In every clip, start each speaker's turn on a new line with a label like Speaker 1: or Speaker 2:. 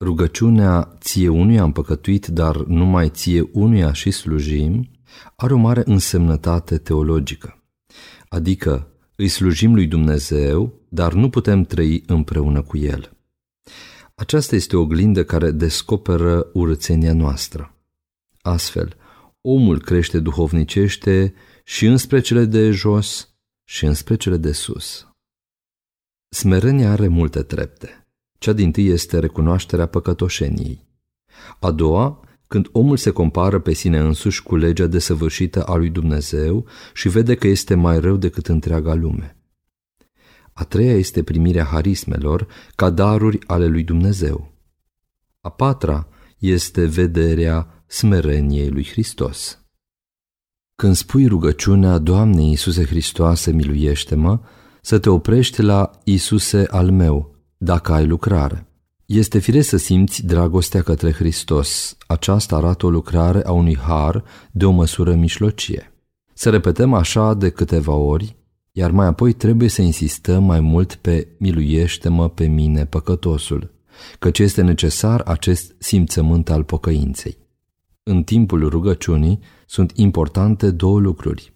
Speaker 1: Rugăciunea ție unuia am păcătuit, dar numai ție unuia și slujim, are o mare însemnătate teologică. Adică îi slujim lui Dumnezeu, dar nu putem trăi împreună cu El. Aceasta este o oglindă care descoperă urățenia noastră. Astfel, omul crește duhovnicește și înspre cele de jos și înspre cele de sus. Smerenia are multe trepte. Cea din tâi este recunoașterea păcătoșeniei. A doua, când omul se compară pe sine însuși cu legea desăvârșită a lui Dumnezeu și vede că este mai rău decât întreaga lume. A treia este primirea harismelor ca daruri ale lui Dumnezeu. A patra este vederea smereniei lui Hristos. Când spui rugăciunea, Doamne Iisuse Hristoase, miluiește-mă, să te oprești la Iisuse al meu, dacă ai lucrare. Este firesc să simți dragostea către Hristos. Aceasta arată o lucrare a unui har de o măsură mișlocie. Să repetăm așa de câteva ori, iar mai apoi trebuie să insistăm mai mult pe miluiește-mă pe mine, păcătosul, căci este necesar acest simțământ al pocăinței. În timpul rugăciunii sunt importante două lucruri.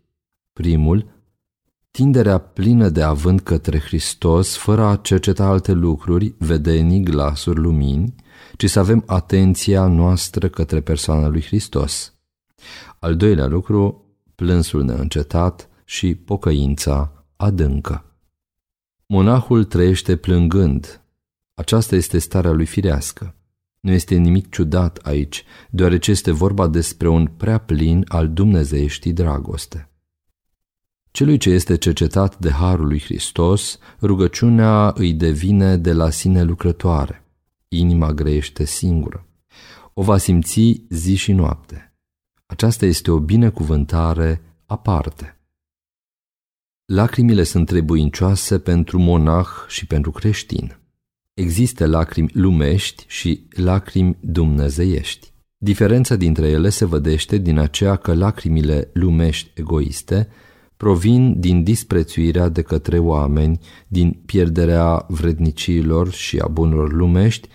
Speaker 1: Primul, tinderea plină de avânt către Hristos, fără a cerceta alte lucruri, vedenii, glasuri, lumini, ci să avem atenția noastră către persoana lui Hristos. Al doilea lucru, plânsul neîncetat și pocăința adâncă. Monahul trăiește plângând. Aceasta este starea lui firească. Nu este nimic ciudat aici, deoarece este vorba despre un prea plin al dumnezeieștii dragoste. Celui ce este cercetat de Harul lui Hristos, rugăciunea îi devine de la sine lucrătoare. Inima grește singură. O va simți zi și noapte. Aceasta este o binecuvântare aparte. Lacrimile sunt trebuincioase pentru monah și pentru creștin. Există lacrimi lumești și lacrimi dumnezeiești. Diferența dintre ele se vădește din aceea că lacrimile lumești egoiste provin din disprețuirea de către oameni, din pierderea vredniciilor și a bunurilor lumești,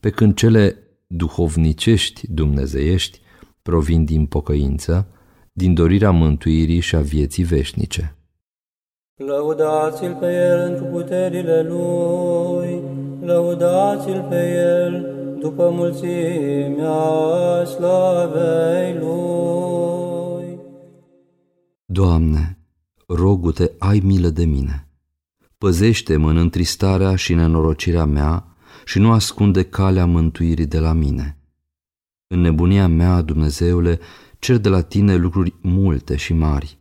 Speaker 1: pe când cele duhovnicești dumnezeiești provin din pocăință, din dorirea mântuirii și a vieții veșnice.
Speaker 2: Lăudați-l pe el într puterile lui, lăudați-l pe el după mulțimea slavei lui.
Speaker 1: Doamne, rogu-te, ai milă de mine. Păzește-mă în întristarea și nenorocirea mea și nu ascunde calea mântuirii de la mine. În nebunia mea, Dumnezeule, cer de la tine lucruri multe și mari,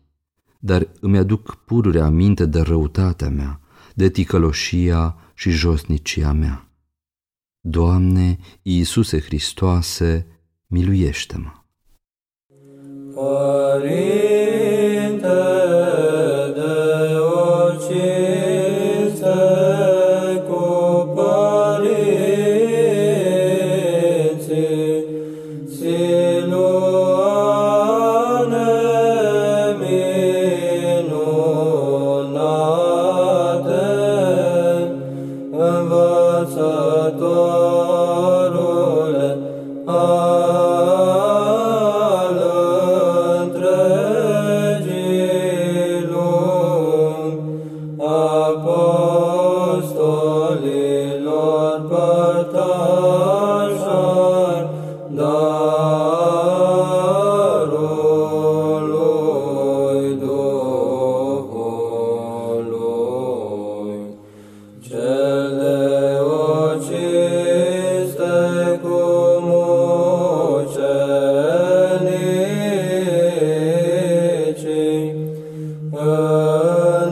Speaker 1: dar îmi aduc pururi aminte de răutatea mea, de ticăloșia și josnicia mea. Doamne, Iisuse Hristoase, miluiește-mă!
Speaker 2: Părinte,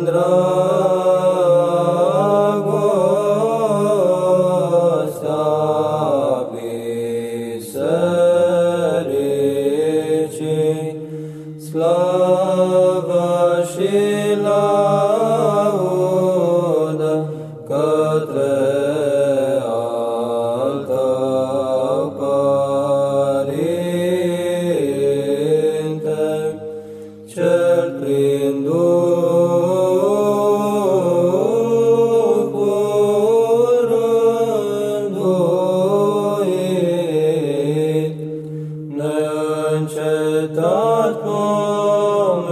Speaker 2: Andra ad pomem